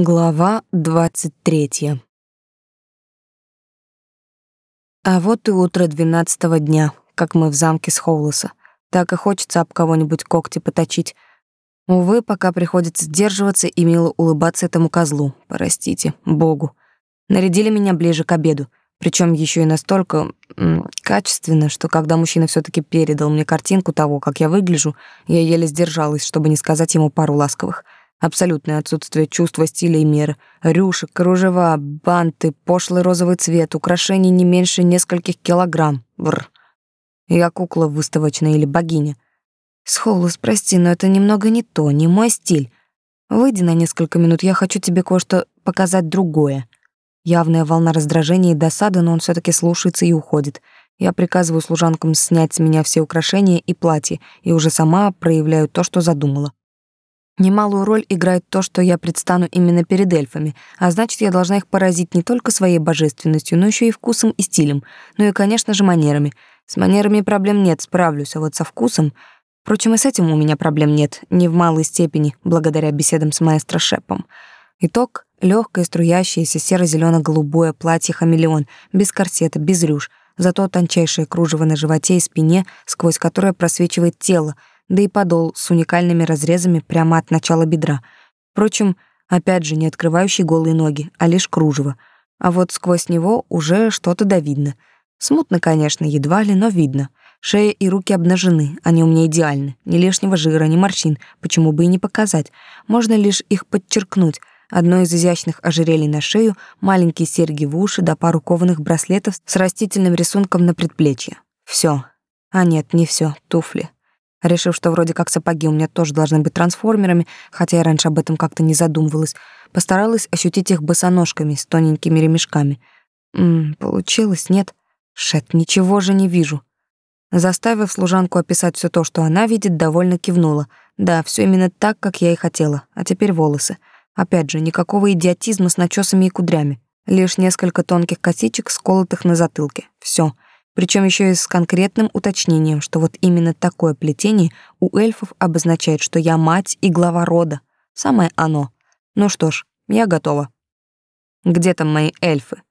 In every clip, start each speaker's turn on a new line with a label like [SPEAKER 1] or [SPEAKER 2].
[SPEAKER 1] Глава двадцать третья. А вот и утро двенадцатого дня, как мы в замке с Хоулоса. Так и хочется об кого-нибудь когти поточить. Увы, пока приходится сдерживаться и мило улыбаться этому козлу. Простите, богу. Нарядили меня ближе к обеду, причем еще и настолько м, качественно, что когда мужчина все таки передал мне картинку того, как я выгляжу, я еле сдержалась, чтобы не сказать ему пару ласковых — Абсолютное отсутствие чувства стиля и меры. Рюшек, кружева, банты, пошлый розовый цвет, украшений не меньше нескольких килограмм. Бррр. Я кукла выставочная или богиня. Схолус, прости, но это немного не то, не мой стиль. Выйди на несколько минут, я хочу тебе кое-что показать другое. Явная волна раздражения и досады, но он все таки слушается и уходит. Я приказываю служанкам снять с меня все украшения и платья, и уже сама проявляю то, что задумала. Немалую роль играет то, что я предстану именно перед эльфами, а значит, я должна их поразить не только своей божественностью, но еще и вкусом и стилем, ну и, конечно же, манерами. С манерами проблем нет, справлюсь, а вот со вкусом... Впрочем, и с этим у меня проблем нет, не в малой степени, благодаря беседам с маэстро Шепом. Итог — легкое, струящееся серо зелено голубое платье-хамелеон, без корсета, без рюш, зато тончайшее кружево на животе и спине, сквозь которое просвечивает тело — да и подол с уникальными разрезами прямо от начала бедра. Впрочем, опять же, не открывающий голые ноги, а лишь кружево. А вот сквозь него уже что-то да видно. Смутно, конечно, едва ли, но видно. Шея и руки обнажены, они у меня идеальны. Ни лишнего жира, ни морщин, почему бы и не показать. Можно лишь их подчеркнуть. Одно из изящных ожерелий на шею, маленькие серьги в уши да пару кованых браслетов с растительным рисунком на предплечье. Все. А нет, не все. туфли. Решив, что вроде как сапоги у меня тоже должны быть трансформерами, хотя я раньше об этом как-то не задумывалась, постаралась ощутить их босоножками с тоненькими ремешками. Ммм, получилось, нет? Шет, ничего же не вижу. Заставив служанку описать все то, что она видит, довольно кивнула. Да, все именно так, как я и хотела. А теперь волосы. Опять же, никакого идиотизма с начесами и кудрями. Лишь несколько тонких косичек, сколотых на затылке. Все причем еще и с конкретным уточнением, что вот именно такое плетение у эльфов обозначает, что я мать и глава рода. Самое оно. Ну что ж, я готова. Где там мои эльфы?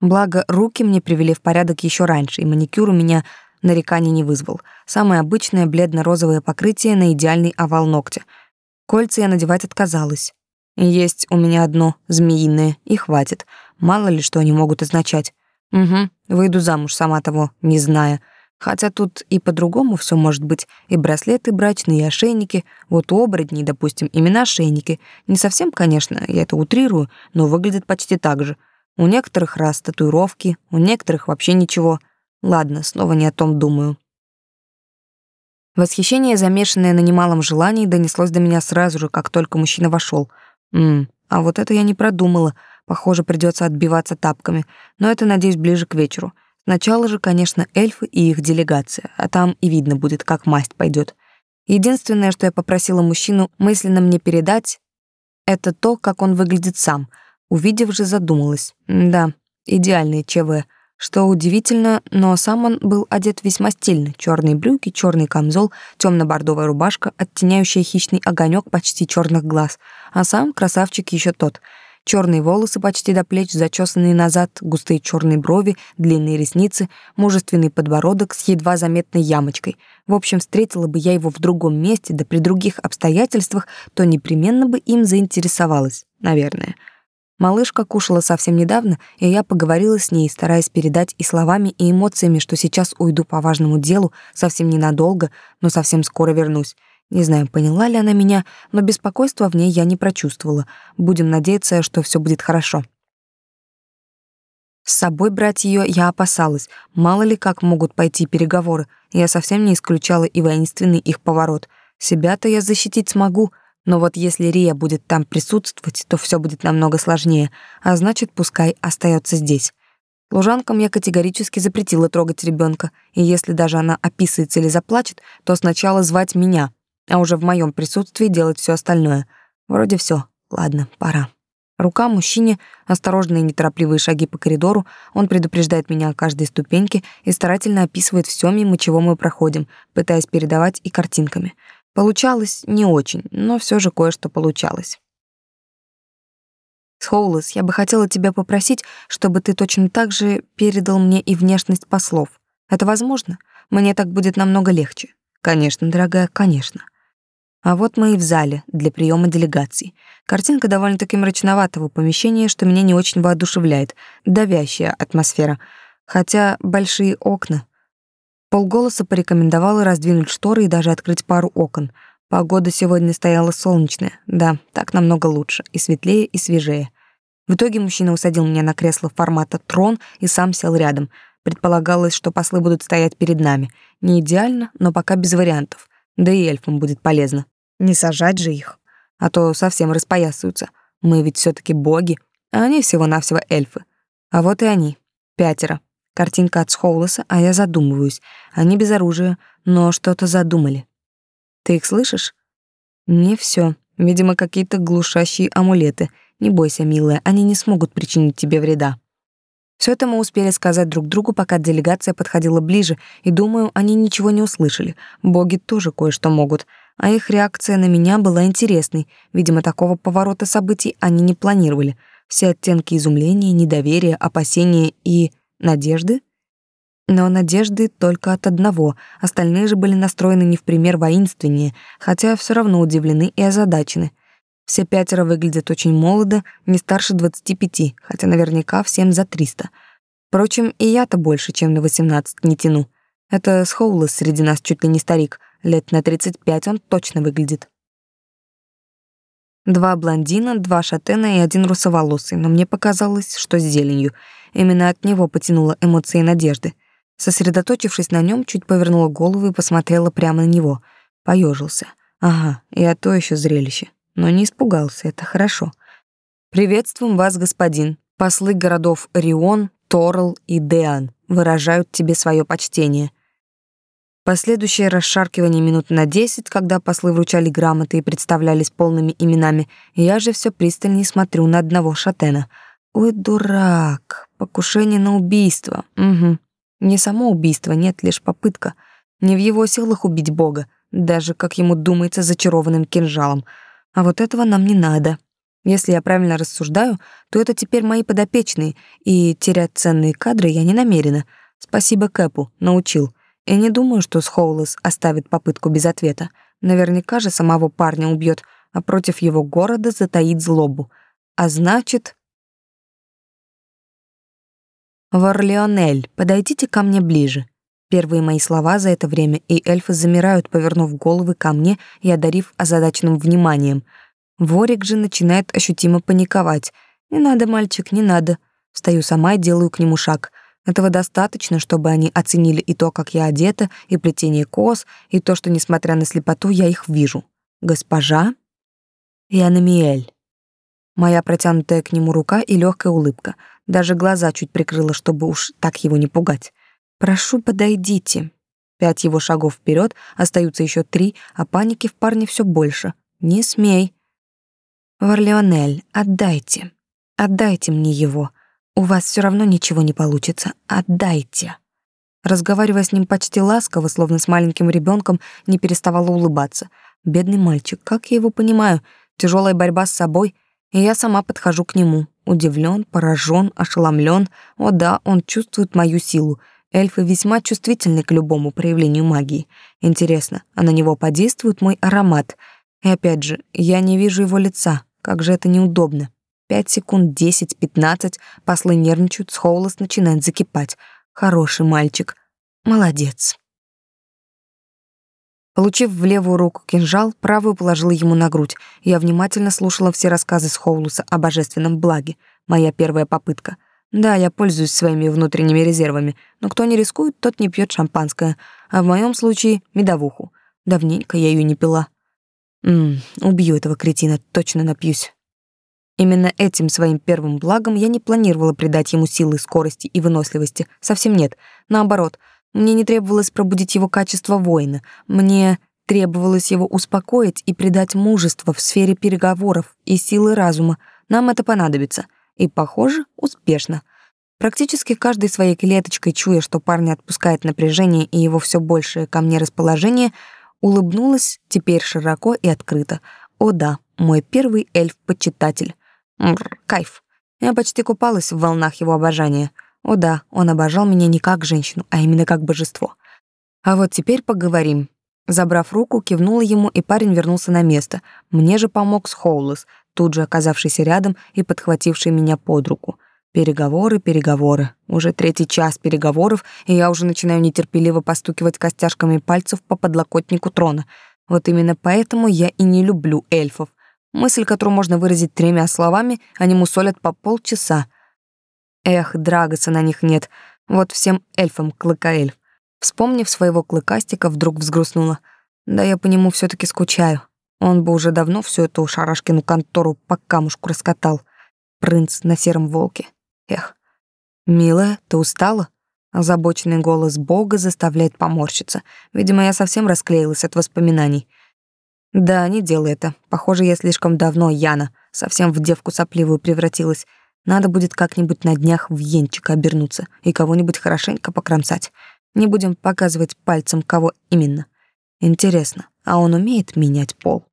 [SPEAKER 1] Благо, руки мне привели в порядок еще раньше, и маникюр у меня нареканий не вызвал. Самое обычное бледно-розовое покрытие на идеальный овал ногтя. Кольца я надевать отказалась. Есть у меня одно змеиное, и хватит. Мало ли что они могут означать. Угу, выйду замуж, сама того не зная. Хотя тут и по-другому все может быть. И браслеты брачные, и ошейники. Вот у допустим, именно ошейники. Не совсем, конечно, я это утрирую, но выглядит почти так же. У некоторых раз татуировки, у некоторых вообще ничего. Ладно, снова не о том думаю. Восхищение, замешанное на немалом желании, донеслось до меня сразу же, как только мужчина вошел. Мм, а вот это я не продумала — Похоже, придется отбиваться тапками, но это, надеюсь, ближе к вечеру. Сначала же, конечно, эльфы и их делегация, а там и видно будет, как масть пойдет. Единственное, что я попросила мужчину мысленно мне передать, это то, как он выглядит сам. Увидев же, задумалась. Да, идеальный ЧВ. Что удивительно, но сам он был одет весьма стильно. Черные брюки, черный камзол, темно-бордовая рубашка, оттеняющая хищный огонек почти черных глаз. А сам красавчик еще тот — Черные волосы почти до плеч, зачесанные назад, густые черные брови, длинные ресницы, мужественный подбородок с едва заметной ямочкой. В общем, встретила бы я его в другом месте, да при других обстоятельствах, то непременно бы им заинтересовалась, наверное. Малышка кушала совсем недавно, и я поговорила с ней, стараясь передать и словами, и эмоциями, что сейчас уйду по важному делу, совсем ненадолго, но совсем скоро вернусь. Не знаю, поняла ли она меня, но беспокойства в ней я не прочувствовала. Будем надеяться, что все будет хорошо. С собой брать ее я опасалась. Мало ли как могут пойти переговоры. Я совсем не исключала и воинственный их поворот. Себя-то я защитить смогу, но вот если Рия будет там присутствовать, то все будет намного сложнее, а значит, пускай остается здесь. Служанкам я категорически запретила трогать ребенка, и если даже она описывается или заплачет, то сначала звать меня, а уже в моем присутствии делать все остальное. Вроде все. Ладно, пора. Рука мужчине, осторожные неторопливые шаги по коридору, он предупреждает меня о каждой ступеньке и старательно описывает все, мимо чего мы проходим, пытаясь передавать и картинками. Получалось не очень, но все же кое-что получалось. Схоулес, я бы хотела тебя попросить, чтобы ты точно так же передал мне и внешность послов. Это возможно? Мне так будет намного легче. Конечно, дорогая, конечно. А вот мы и в зале для приема делегаций. Картинка довольно-таки мрачноватого помещения, что меня не очень воодушевляет. Давящая атмосфера. Хотя большие окна. Полголоса порекомендовала раздвинуть шторы и даже открыть пару окон — Погода сегодня стояла солнечная. Да, так намного лучше. И светлее, и свежее. В итоге мужчина усадил меня на кресло формата трон и сам сел рядом. Предполагалось, что послы будут стоять перед нами. Не идеально, но пока без вариантов. Да и эльфам будет полезно. Не сажать же их. А то совсем распоясаются. Мы ведь все таки боги, а они всего-навсего эльфы. А вот и они. Пятеро. Картинка от Схоулоса, а я задумываюсь. Они без оружия, но что-то задумали. Ты их слышишь? Не все. Видимо, какие-то глушащие амулеты. Не бойся, милая, они не смогут причинить тебе вреда. Все это мы успели сказать друг другу, пока делегация подходила ближе, и думаю, они ничего не услышали. Боги тоже кое-что могут, а их реакция на меня была интересной. Видимо, такого поворота событий они не планировали. Все оттенки изумления, недоверия, опасения и надежды но надежды только от одного, остальные же были настроены не в пример воинственнее, хотя все равно удивлены и озадачены. Все пятеро выглядят очень молодо, не старше 25, хотя наверняка всем за 300. Впрочем, и я-то больше, чем на 18 не тяну. Это Схоулес среди нас чуть ли не старик, лет на 35 он точно выглядит. Два блондина, два шатена и один русоволосый, но мне показалось, что с зеленью. Именно от него потянуло эмоции надежды. Сосредоточившись на нем, чуть повернула голову и посмотрела прямо на него. Поежился. Ага, и то еще зрелище. Но не испугался, это хорошо. «Приветствуем вас, господин. Послы городов Рион, Торл и Деан выражают тебе свое почтение». Последующее расшаркивание минут на десять, когда послы вручали грамоты и представлялись полными именами, я же все пристальнее смотрю на одного шатена. Ой, дурак, покушение на убийство. Угу. Не само убийство, нет, лишь попытка. Не в его силах убить Бога, даже, как ему думается, зачарованным кинжалом. А вот этого нам не надо. Если я правильно рассуждаю, то это теперь мои подопечные, и терять ценные кадры я не намерена. Спасибо Кэпу, научил. И не думаю, что Схоулес оставит попытку без ответа. Наверняка же самого парня убьет, а против его города затаит злобу. А значит... «Варлеонель, подойдите ко мне ближе». Первые мои слова за это время, и эльфы замирают, повернув головы ко мне и одарив озадаченным вниманием. Ворик же начинает ощутимо паниковать. «Не надо, мальчик, не надо». Встаю сама и делаю к нему шаг. Этого достаточно, чтобы они оценили и то, как я одета, и плетение кос, и то, что, несмотря на слепоту, я их вижу. «Госпожа?» «Янамиэль». Моя протянутая к нему рука и легкая улыбка — даже глаза чуть прикрыла, чтобы уж так его не пугать. «Прошу, подойдите». Пять его шагов вперед, остаются еще три, а паники в парне все больше. «Не смей». «Варлеонель, отдайте. Отдайте мне его. У вас все равно ничего не получится. Отдайте». Разговаривая с ним почти ласково, словно с маленьким ребенком, не переставала улыбаться. Бедный мальчик, как я его понимаю, тяжелая борьба с собой, и я сама подхожу к нему, Удивлен, поражен, ошеломлен. О да, он чувствует мою силу. Эльфы весьма чувствительны к любому проявлению магии. Интересно, а на него подействует мой аромат? И опять же, я не вижу его лица. Как же это неудобно. Пять секунд, десять, пятнадцать. Послы нервничают, Схоулос начинает закипать. Хороший мальчик. Молодец. Получив в левую руку кинжал, правую положила ему на грудь. Я внимательно слушала все рассказы с Хоулуса о божественном благе. Моя первая попытка. Да, я пользуюсь своими внутренними резервами, но кто не рискует, тот не пьет шампанское, а в моем случае — медовуху. Давненько я ее не пила. Ммм, убью этого кретина, точно напьюсь. Именно этим своим первым благом я не планировала придать ему силы, скорости и выносливости. Совсем нет. Наоборот — мне не требовалось пробудить его качество воина. Мне требовалось его успокоить и придать мужество в сфере переговоров и силы разума. Нам это понадобится. И, похоже, успешно. Практически каждой своей клеточкой, чуя, что парня отпускает напряжение и его все большее ко мне расположение, улыбнулась теперь широко и открыто. О да, мой первый эльф-почитатель. Мрр, кайф. Я почти купалась в волнах его обожания. О да, он обожал меня не как женщину, а именно как божество. А вот теперь поговорим. Забрав руку, кивнула ему, и парень вернулся на место. Мне же помог Схоулес, тут же оказавшийся рядом и подхвативший меня под руку. Переговоры, переговоры. Уже третий час переговоров, и я уже начинаю нетерпеливо постукивать костяшками пальцев по подлокотнику трона. Вот именно поэтому я и не люблю эльфов. Мысль, которую можно выразить тремя словами, они мусолят по полчаса. Эх, Драгоса на них нет. Вот всем эльфам клыкаэльф. Вспомнив своего клыкастика, вдруг взгрустнула. Да я по нему все таки скучаю. Он бы уже давно всю эту шарашкину контору по камушку раскатал. Принц на сером волке. Эх. «Милая, ты устала?» Озабоченный голос Бога заставляет поморщиться. Видимо, я совсем расклеилась от воспоминаний. Да, не делай это. Похоже, я слишком давно Яна, совсем в девку сопливую превратилась. Надо будет как-нибудь на днях в енчика обернуться и кого-нибудь хорошенько покромсать. Не будем показывать пальцем, кого именно. Интересно, а он умеет менять пол?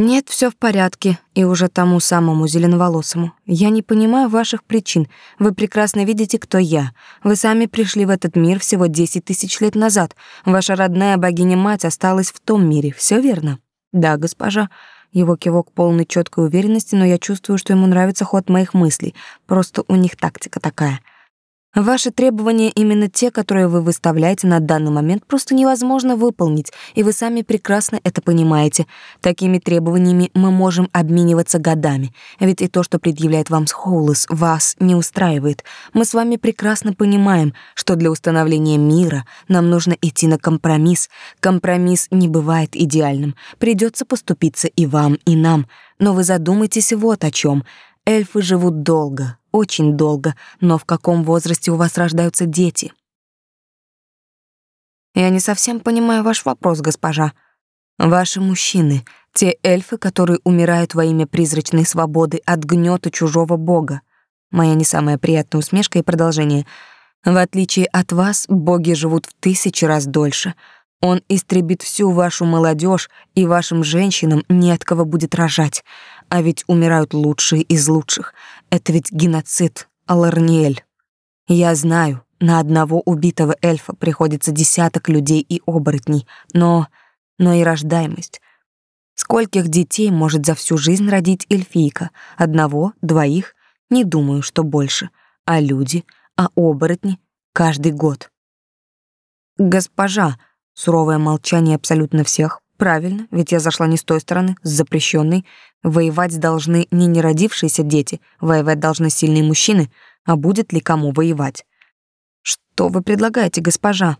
[SPEAKER 1] Нет, все в порядке, и уже тому самому зеленоволосому. Я не понимаю ваших причин. Вы прекрасно видите, кто я. Вы сами пришли в этот мир всего десять тысяч лет назад. Ваша родная богиня-мать осталась в том мире. Все верно? Да, госпожа. Его кивок полный четкой уверенности, но я чувствую, что ему нравится ход моих мыслей. Просто у них тактика такая — Ваши требования именно те, которые вы выставляете на данный момент, просто невозможно выполнить, и вы сами прекрасно это понимаете. Такими требованиями мы можем обмениваться годами, ведь и то, что предъявляет вам Схоулес, вас не устраивает. Мы с вами прекрасно понимаем, что для установления мира нам нужно идти на компромисс. Компромисс не бывает идеальным, придется поступиться и вам, и нам. Но вы задумайтесь вот о чем. Эльфы живут долго, очень долго, но в каком возрасте у вас рождаются дети? Я не совсем понимаю ваш вопрос, госпожа. Ваши мужчины, те эльфы, которые умирают во имя призрачной свободы от гнета чужого бога. Моя не самая приятная усмешка и продолжение. В отличие от вас, боги живут в тысячи раз дольше. Он истребит всю вашу молодежь, и вашим женщинам не от кого будет рожать. А ведь умирают лучшие из лучших. Это ведь геноцид, Аларниэль. Я знаю, на одного убитого эльфа приходится десяток людей и оборотней, но... но и рождаемость. Скольких детей может за всю жизнь родить эльфийка? Одного, двоих? Не думаю, что больше. А люди, а оборотни каждый год. Госпожа, суровое молчание абсолютно всех, Правильно, ведь я зашла не с той стороны, с запрещенной. Воевать должны не неродившиеся дети, воевать должны сильные мужчины, а будет ли кому воевать? Что вы предлагаете, госпожа?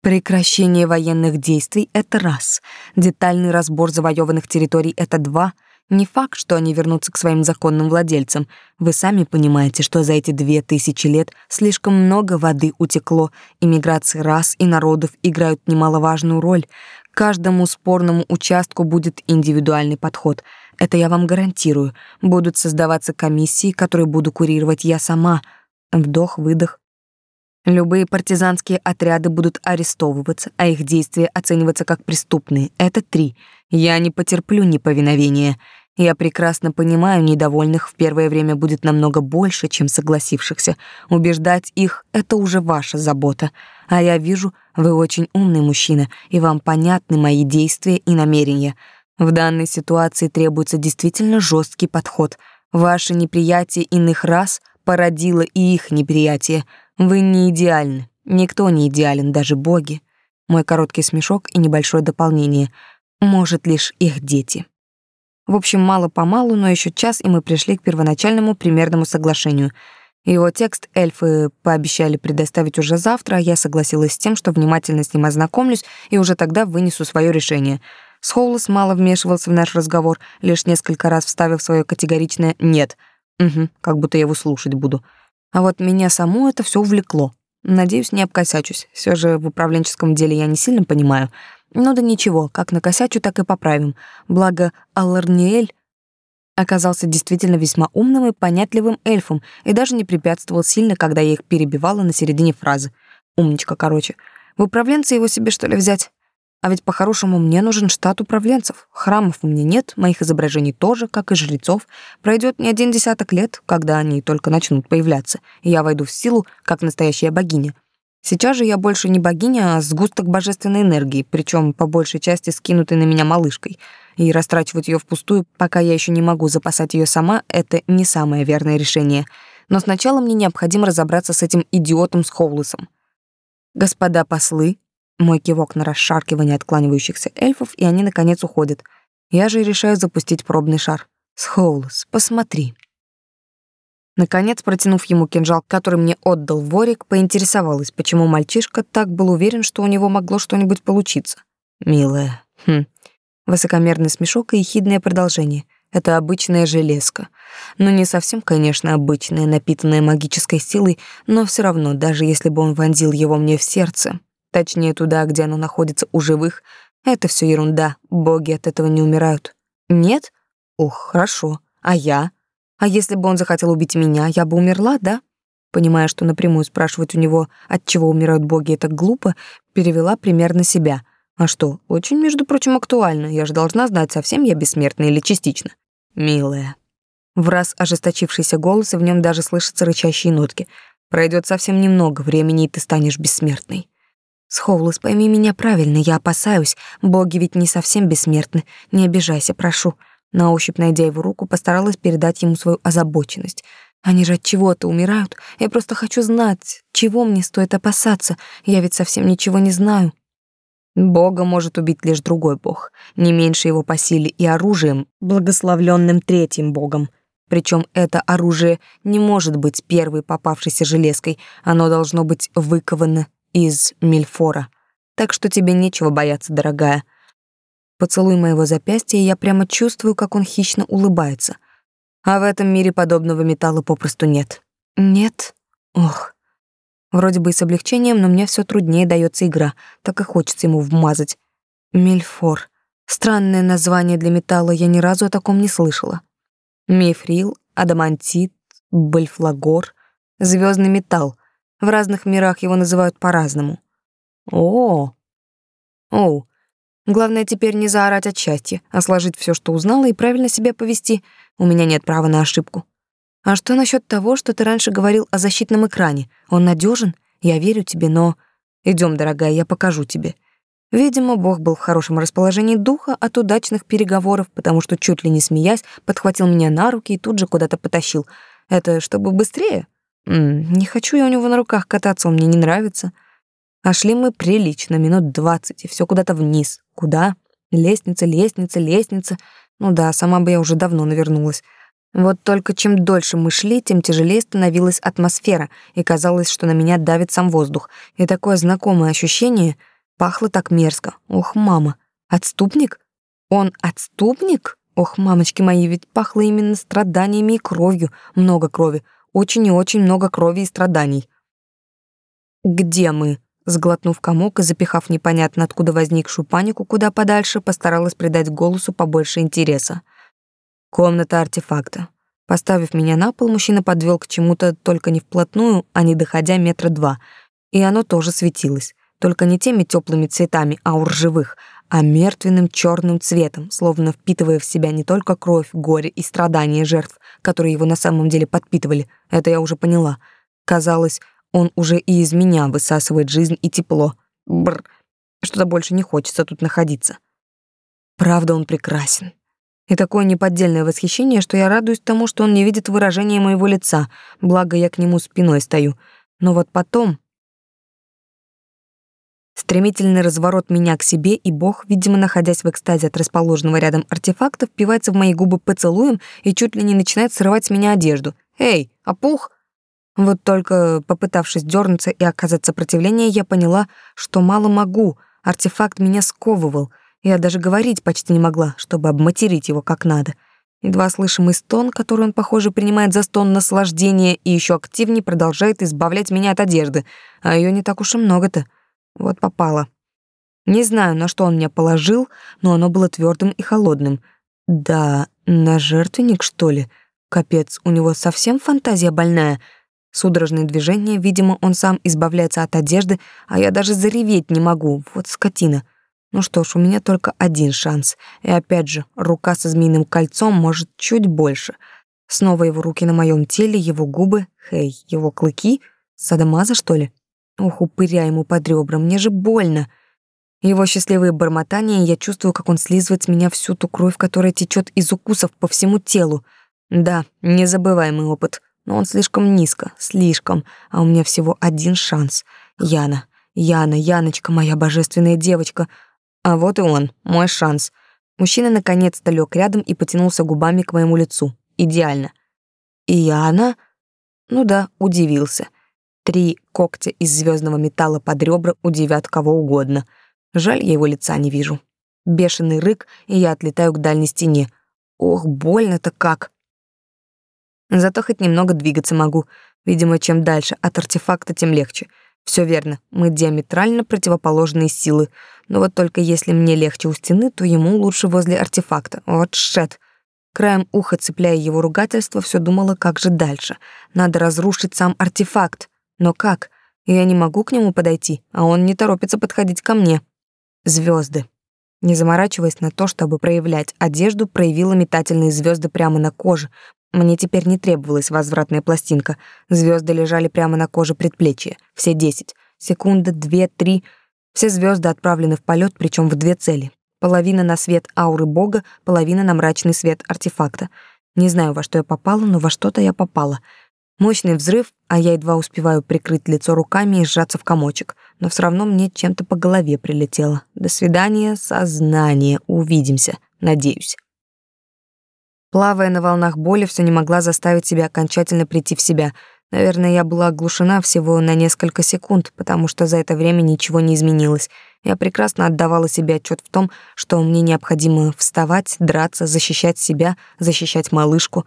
[SPEAKER 1] Прекращение военных действий — это раз. Детальный разбор завоеванных территорий — это два — не факт, что они вернутся к своим законным владельцам. Вы сами понимаете, что за эти две тысячи лет слишком много воды утекло, и миграции рас и народов играют немаловажную роль. Каждому спорному участку будет индивидуальный подход. Это я вам гарантирую. Будут создаваться комиссии, которые буду курировать я сама. Вдох-выдох. Любые партизанские отряды будут арестовываться, а их действия оцениваться как преступные. Это три. Я не потерплю неповиновения. Я прекрасно понимаю, недовольных в первое время будет намного больше, чем согласившихся. Убеждать их — это уже ваша забота. А я вижу, вы очень умный мужчина, и вам понятны мои действия и намерения. В данной ситуации требуется действительно жесткий подход. Ваше неприятие иных рас породило и их неприятие. Вы не идеальны. Никто не идеален, даже боги. Мой короткий смешок и небольшое дополнение. Может, лишь их дети. В общем, мало-помалу, но еще час, и мы пришли к первоначальному примерному соглашению. Его текст эльфы пообещали предоставить уже завтра, а я согласилась с тем, что внимательно с ним ознакомлюсь и уже тогда вынесу свое решение. Схоулес мало вмешивался в наш разговор, лишь несколько раз вставив свое категоричное «нет». Угу, как будто я его слушать буду. А вот меня саму это все увлекло. Надеюсь, не обкосячусь. Все же в управленческом деле я не сильно понимаю — ну да ничего, как накосячу, так и поправим. Благо Алларниэль оказался действительно весьма умным и понятливым эльфом и даже не препятствовал сильно, когда я их перебивала на середине фразы. Умничка, короче. В управленцы его себе, что ли, взять? А ведь по-хорошему мне нужен штат управленцев. Храмов у меня нет, моих изображений тоже, как и жрецов. Пройдет не один десяток лет, когда они только начнут появляться, и я войду в силу, как настоящая богиня. Сейчас же я больше не богиня, а сгусток божественной энергии, причем по большей части скинутой на меня малышкой. И растрачивать ее впустую, пока я еще не могу запасать ее сама, это не самое верное решение. Но сначала мне необходимо разобраться с этим идиотом с Хоулесом. Господа послы, мой кивок на расшаркивание откланивающихся эльфов, и они, наконец, уходят. Я же решаю запустить пробный шар. Схоулс, посмотри. Наконец, протянув ему кинжал, который мне отдал Ворик, поинтересовалась, почему мальчишка так был уверен, что у него могло что-нибудь получиться. Милая. Хм. Высокомерный смешок и ехидное продолжение. Это обычная железка. Ну, не совсем, конечно, обычная, напитанная магической силой, но все равно, даже если бы он вонзил его мне в сердце, Точнее, туда, где оно находится у живых. Это все ерунда, боги от этого не умирают. Нет? Ух, хорошо. А я? А если бы он захотел убить меня, я бы умерла, да? Понимая, что напрямую спрашивать у него, от чего умирают боги, это глупо, перевела примерно себя. А что, очень, между прочим, актуально. Я же должна знать, совсем я бессмертна или частично. Милая. В раз ожесточившийся голос, и в нем даже слышатся рычащие нотки. Пройдет совсем немного времени, и ты станешь бессмертной. Схоулус, пойми меня правильно, я опасаюсь. Боги ведь не совсем бессмертны. Не обижайся, прошу. На ощупь, найдя его руку, постаралась передать ему свою озабоченность. Они же от чего-то умирают. Я просто хочу знать, чего мне стоит опасаться. Я ведь совсем ничего не знаю. Бога может убить лишь другой бог, не меньше его по силе и оружием, благословленным третьим богом. Причем это оружие не может быть первой попавшейся железкой, оно должно быть выковано из Мильфора. Так что тебе нечего бояться, дорогая. Поцелуй моего запястья, и я прямо чувствую, как он хищно улыбается. А в этом мире подобного металла попросту нет. Нет? Ох. Вроде бы и с облегчением, но мне все труднее дается игра, так и хочется ему вмазать. Мильфор. Странное название для металла, я ни разу о таком не слышала. Мифрил, адамантит, бальфлагор, звездный металл. В разных мирах его называют по-разному. О, о, главное теперь не заорать от счастья, а сложить все, что узнала, и правильно себя повести. У меня нет права на ошибку. А что насчет того, что ты раньше говорил о защитном экране? Он надежен? Я верю тебе, но... Идем, дорогая, я покажу тебе. Видимо, Бог был в хорошем расположении духа от удачных переговоров, потому что, чуть ли не смеясь, подхватил меня на руки и тут же куда-то потащил. Это чтобы быстрее? М не хочу я у него на руках кататься, он мне не нравится. А шли мы прилично, минут двадцать, и все куда-то вниз. Куда? Лестница, лестница, лестница. Ну да, сама бы я уже давно навернулась. Вот только чем дольше мы шли, тем тяжелее становилась атмосфера, и казалось, что на меня давит сам воздух. И такое знакомое ощущение пахло так мерзко. Ох, мама, отступник? Он отступник? Ох, мамочки мои, ведь пахло именно страданиями и кровью, много крови очень и очень много крови и страданий. «Где мы?» Сглотнув комок и запихав непонятно откуда возникшую панику куда подальше, постаралась придать голосу побольше интереса. «Комната артефакта». Поставив меня на пол, мужчина подвел к чему-то только не вплотную, а не доходя метра два. И оно тоже светилось. Только не теми теплыми цветами аур живых, а мертвенным черным цветом, словно впитывая в себя не только кровь, горе и страдания жертв, которые его на самом деле подпитывали, это я уже поняла. Казалось, он уже и из меня высасывает жизнь и тепло. Бр, что-то больше не хочется тут находиться. Правда, он прекрасен. И такое неподдельное восхищение, что я радуюсь тому, что он не видит выражения моего лица, благо я к нему спиной стою. Но вот потом, Стремительный разворот меня к себе, и Бог, видимо, находясь в экстазе от расположенного рядом артефакта, впивается в мои губы поцелуем и чуть ли не начинает срывать с меня одежду. «Эй, опух!» Вот только, попытавшись дернуться и оказать сопротивление, я поняла, что мало могу. Артефакт меня сковывал. Я даже говорить почти не могла, чтобы обматерить его как надо. Едва слышимый стон, который он, похоже, принимает за стон наслаждения, и еще активнее продолжает избавлять меня от одежды. А ее не так уж и много-то. Вот попало. Не знаю, на что он меня положил, но оно было твердым и холодным. Да, на жертвенник, что ли? Капец, у него совсем фантазия больная. Судорожные движения, видимо, он сам избавляется от одежды, а я даже зареветь не могу. Вот скотина. Ну что ж, у меня только один шанс. И опять же, рука со змеиным кольцом может чуть больше. Снова его руки на моем теле, его губы, хей, его клыки. Садомаза, что ли? Ох, упыря ему под ребра, мне же больно. Его счастливые бормотания, я чувствую, как он слизывает с меня всю ту кровь, которая течет из укусов по всему телу. Да, незабываемый опыт, но он слишком низко, слишком, а у меня всего один шанс. Яна, Яна, Яночка, моя божественная девочка — а вот и он, мой шанс. Мужчина наконец-то лег рядом и потянулся губами к моему лицу. Идеально. И я она... Ну да, удивился. Три когтя из звездного металла под ребра удивят кого угодно. Жаль, я его лица не вижу. Бешеный рык, и я отлетаю к дальней стене. Ох, больно-то как. Зато хоть немного двигаться могу. Видимо, чем дальше от артефакта, тем легче. Все верно, мы диаметрально противоположные силы. Но вот только если мне легче у стены, то ему лучше возле артефакта. Вот шет. Краем уха, цепляя его ругательство, все думала, как же дальше. Надо разрушить сам артефакт. Но как? Я не могу к нему подойти, а он не торопится подходить ко мне. Звезды. Не заморачиваясь на то, чтобы проявлять одежду, проявила метательные звезды прямо на коже, мне теперь не требовалась возвратная пластинка. Звезды лежали прямо на коже предплечья. Все десять. Секунда, две, три. Все звезды отправлены в полет, причем в две цели. Половина на свет ауры бога, половина на мрачный свет артефакта. Не знаю, во что я попала, но во что-то я попала. Мощный взрыв, а я едва успеваю прикрыть лицо руками и сжаться в комочек. Но все равно мне чем-то по голове прилетело. До свидания, сознание. Увидимся. Надеюсь. Плавая на волнах боли, все не могла заставить себя окончательно прийти в себя. Наверное, я была оглушена всего на несколько секунд, потому что за это время ничего не изменилось. Я прекрасно отдавала себе отчет в том, что мне необходимо вставать, драться, защищать себя, защищать малышку.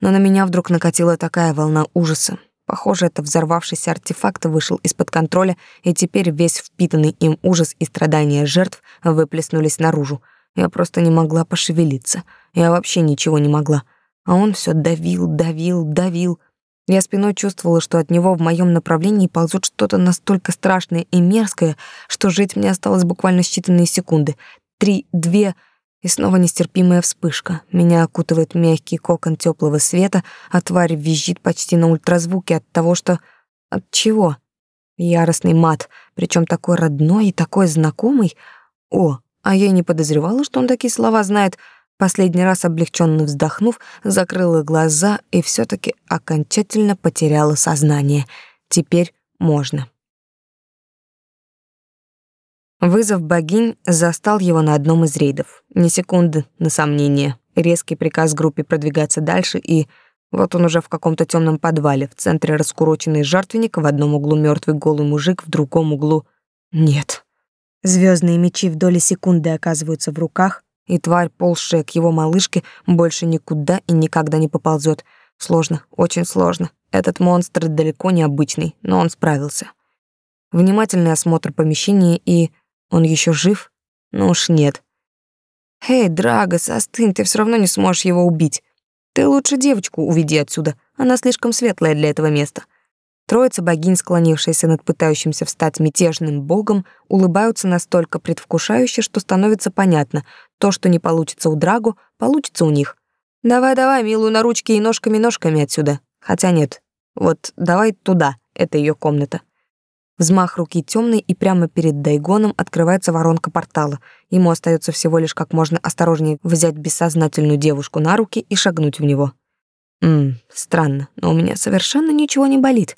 [SPEAKER 1] Но на меня вдруг накатила такая волна ужаса. Похоже, это взорвавшийся артефакт вышел из-под контроля, и теперь весь впитанный им ужас и страдания жертв выплеснулись наружу. Я просто не могла пошевелиться. Я вообще ничего не могла. А он все давил, давил, давил. Я спиной чувствовала, что от него в моем направлении ползет что-то настолько страшное и мерзкое, что жить мне осталось буквально считанные секунды. Три, две, и снова нестерпимая вспышка. Меня окутывает мягкий кокон теплого света, а тварь визжит почти на ультразвуке от того, что... От чего? Яростный мат, причем такой родной и такой знакомый. О, а я не подозревала, что он такие слова знает. Последний раз облегченно вздохнув, закрыла глаза и все таки окончательно потеряла сознание. Теперь можно. Вызов богинь застал его на одном из рейдов. Ни секунды на сомнение. Резкий приказ группе продвигаться дальше, и вот он уже в каком-то темном подвале, в центре раскуроченный жертвенник, в одном углу мертвый голый мужик, в другом углу... Нет. Звездные мечи в доли секунды оказываются в руках, и тварь, ползшая к его малышке, больше никуда и никогда не поползет. Сложно, очень сложно. Этот монстр далеко не обычный, но он справился. Внимательный осмотр помещения и... Он еще жив? Ну уж нет. «Эй, Драгос, остынь, ты все равно не сможешь его убить. Ты лучше девочку уведи отсюда, она слишком светлая для этого места». Троица богинь, склонившаяся над пытающимся встать мятежным богом, улыбаются настолько предвкушающе, что становится понятно, то, что не получится у Драгу, получится у них. Давай-давай, милую, на ручки и ножками-ножками отсюда. Хотя нет, вот давай туда, это ее комната. Взмах руки темный, и прямо перед Дайгоном открывается воронка портала. Ему остается всего лишь как можно осторожнее взять бессознательную девушку на руки и шагнуть в него. Мм, странно, но у меня совершенно ничего не болит.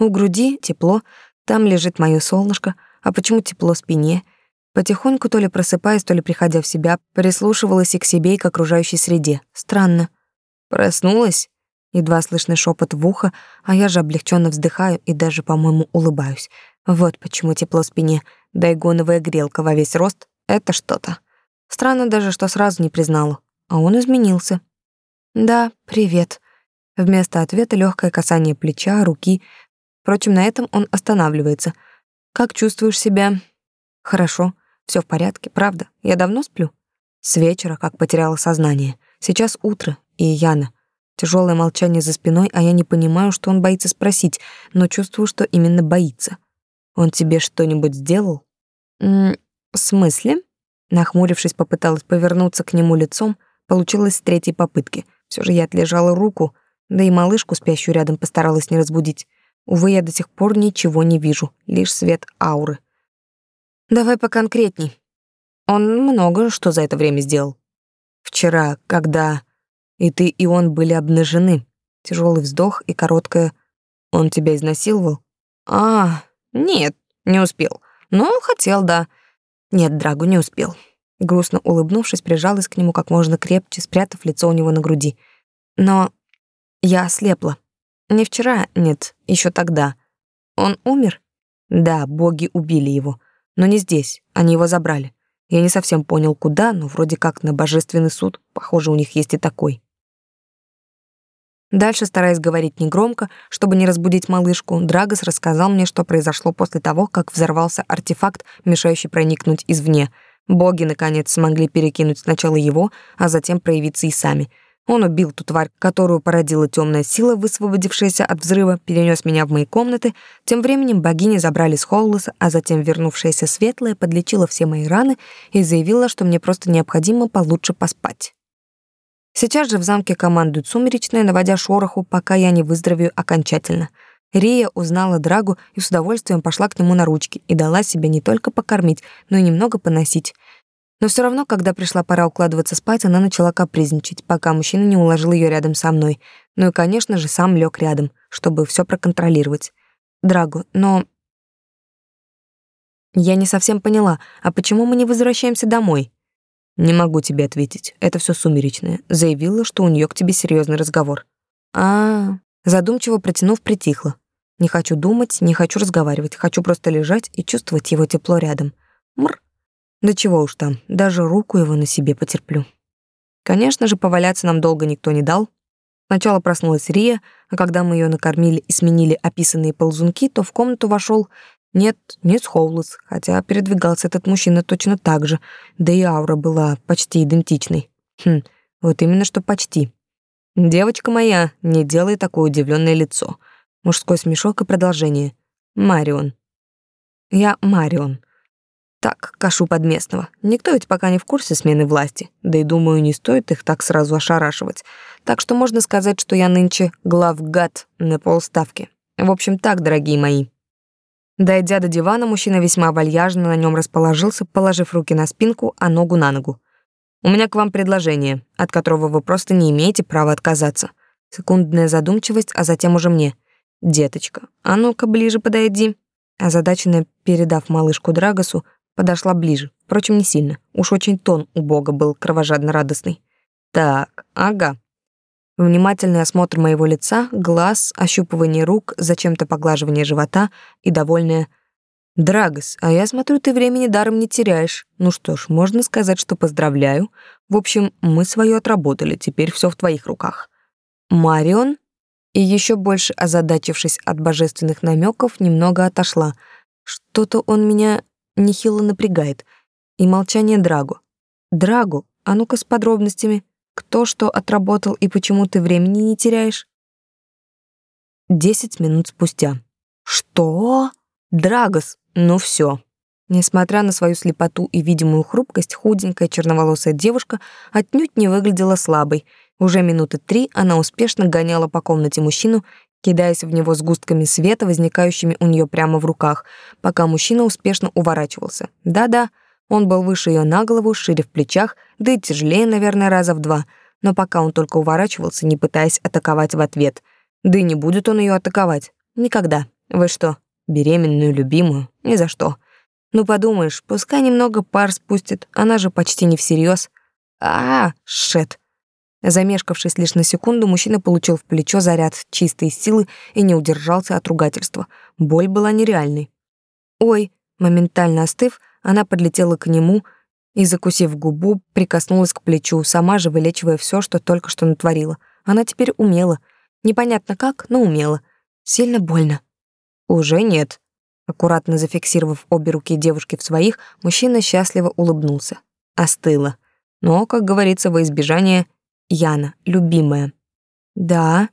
[SPEAKER 1] У груди тепло, там лежит моё солнышко, а почему тепло спине? Потихоньку, то ли просыпаясь, то ли приходя в себя, прислушивалась и к себе, и к окружающей среде. Странно. Проснулась? Едва слышный шепот в ухо, а я же облегченно вздыхаю и даже, по-моему, улыбаюсь. Вот почему тепло спине. Дайгоновая грелка во весь рост — это что-то. Странно даже, что сразу не признала. А он изменился. «Да, привет». Вместо ответа легкое касание плеча, руки, Впрочем, на этом он останавливается. «Как чувствуешь себя?» «Хорошо, все в порядке, правда. Я давно сплю?» С вечера, как потеряла сознание. Сейчас утро, и Яна. Тяжелое молчание за спиной, а я не понимаю, что он боится спросить, но чувствую, что именно боится. «Он тебе что-нибудь сделал?» В смысле? Нахмурившись, попыталась повернуться к нему лицом, получилось с третьей попытки. Все же я отлежала руку, да и малышку, спящую рядом, постаралась не разбудить. Увы, я до сих пор ничего не вижу, лишь свет ауры. Давай поконкретней. Он много что за это время сделал. Вчера, когда и ты, и он были обнажены. Тяжелый вздох и короткое «Он тебя изнасиловал?» «А, нет, не успел. Но хотел, да. Нет, Драгу не успел». Грустно улыбнувшись, прижалась к нему как можно крепче, спрятав лицо у него на груди. Но я ослепла. Не вчера, нет, еще тогда. Он умер? Да, боги убили его. Но не здесь, они его забрали. Я не совсем понял, куда, но вроде как на божественный суд. Похоже, у них есть и такой. Дальше, стараясь говорить негромко, чтобы не разбудить малышку, Драгос рассказал мне, что произошло после того, как взорвался артефакт, мешающий проникнуть извне. Боги, наконец, смогли перекинуть сначала его, а затем проявиться и сами. Он убил ту тварь, которую породила темная сила, высвободившаяся от взрыва, перенес меня в мои комнаты. Тем временем богини забрали с Хоулоса, а затем вернувшаяся светлая подлечила все мои раны и заявила, что мне просто необходимо получше поспать. Сейчас же в замке командует Сумеречная, наводя шороху, пока я не выздоровею окончательно. Рия узнала Драгу и с удовольствием пошла к нему на ручки и дала себя не только покормить, но и немного поносить. Но все равно, когда пришла пора укладываться спать, она начала капризничать, пока мужчина не уложил ее рядом со мной. Ну и, конечно же, сам лег рядом, чтобы все проконтролировать. Драгу, но... Я не совсем поняла, а почему мы не возвращаемся домой? Не могу тебе ответить. Это все сумеречное. Заявила, что у нее к тебе серьезный разговор. -а. задумчиво протянув, притихла. Не хочу думать, не хочу разговаривать, хочу просто лежать и чувствовать его тепло рядом. Мр. Да чего уж там, даже руку его на себе потерплю. Конечно же, поваляться нам долго никто не дал. Сначала проснулась Рия, а когда мы ее накормили и сменили описанные ползунки, то в комнату вошел нет, не Схоулес, хотя передвигался этот мужчина точно так же, да и аура была почти идентичной. Хм, вот именно что почти. Девочка моя, не делай такое удивленное лицо. Мужской смешок и продолжение. Марион. Я Марион. Так, кашу подместного. Никто ведь пока не в курсе смены власти, да и, думаю, не стоит их так сразу ошарашивать. Так что можно сказать, что я нынче главгад на полставки. В общем так, дорогие мои. Дойдя до дивана, мужчина весьма вальяжно на нем расположился, положив руки на спинку, а ногу на ногу. «У меня к вам предложение, от которого вы просто не имеете права отказаться». Секундная задумчивость, а затем уже мне. «Деточка, а ну-ка ближе подойди». Озадаченно передав малышку Драгосу, подошла ближе, впрочем, не сильно. Уж очень тон у бога был кровожадно радостный. «Так, ага, Внимательный осмотр моего лица, глаз, ощупывание рук, зачем-то поглаживание живота и довольное «Драгос, а я смотрю, ты времени даром не теряешь. Ну что ж, можно сказать, что поздравляю. В общем, мы свое отработали, теперь все в твоих руках». Марион, и еще больше озадачившись от божественных намеков, немного отошла. Что-то он меня нехило напрягает. И молчание Драгу. «Драгу, а ну-ка с подробностями» кто что отработал и почему ты времени не теряешь? Десять минут спустя. Что? Драгос, ну все. Несмотря на свою слепоту и видимую хрупкость, худенькая черноволосая девушка отнюдь не выглядела слабой. Уже минуты три она успешно гоняла по комнате мужчину, кидаясь в него сгустками света, возникающими у нее прямо в руках, пока мужчина успешно уворачивался. Да-да, он был выше ее на голову, шире в плечах, да и тяжелее, наверное, раза в два, но пока он только уворачивался, не пытаясь атаковать в ответ. Да и не будет он ее атаковать. Никогда. Вы что, беременную любимую? Ни за что. Ну подумаешь, пускай немного пар спустит, она же почти не всерьез. А, -а, -а шет. Замешкавшись лишь на секунду, мужчина получил в плечо заряд чистой силы и не удержался от ругательства. Боль была нереальной. Ой, моментально остыв, она подлетела к нему и, закусив губу, прикоснулась к плечу, сама же вылечивая все, что только что натворила. Она теперь умела. Непонятно как, но умела. Сильно больно. Уже нет. Аккуратно зафиксировав обе руки девушки в своих, мужчина счастливо улыбнулся. Остыла. Но, как говорится, во избежание Яна, любимая. Да.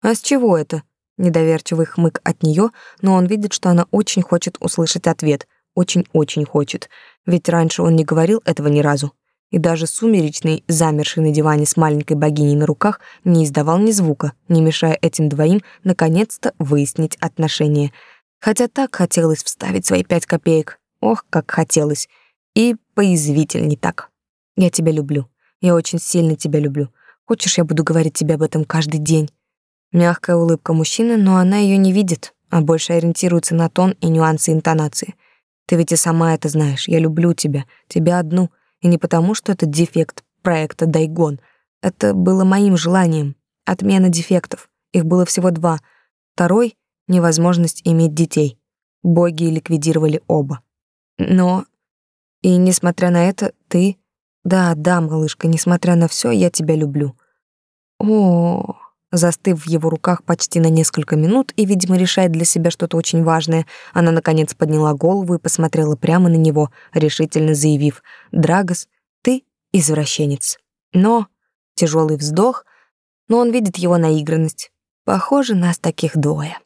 [SPEAKER 1] А с чего это? Недоверчивый хмык от нее, но он видит, что она очень хочет услышать ответ. очень-очень хочет. Ведь раньше он не говорил этого ни разу. И даже сумеречный, замерший на диване с маленькой богиней на руках, не издавал ни звука, не мешая этим двоим наконец-то выяснить отношения. Хотя так хотелось вставить свои пять копеек. Ох, как хотелось. И поязвительней так. Я тебя люблю. Я очень сильно тебя люблю. Хочешь, я буду говорить тебе об этом каждый день? Мягкая улыбка мужчины, но она ее не видит, а больше ориентируется на тон и нюансы интонации. Ты ведь и сама это знаешь. Я люблю тебя, тебя одну, и не потому, что это дефект проекта Дайгон. Это было моим желанием. Отмена дефектов. Их было всего два. Второй невозможность иметь детей. Боги ликвидировали оба. Но и несмотря на это, ты Да, да, малышка, несмотря на все, я тебя люблю. О, Застыв в его руках почти на несколько минут и, видимо, решая для себя что-то очень важное, она, наконец, подняла голову и посмотрела прямо на него, решительно заявив «Драгос, ты извращенец». Но тяжелый вздох, но он видит его наигранность. Похоже, нас таких двое.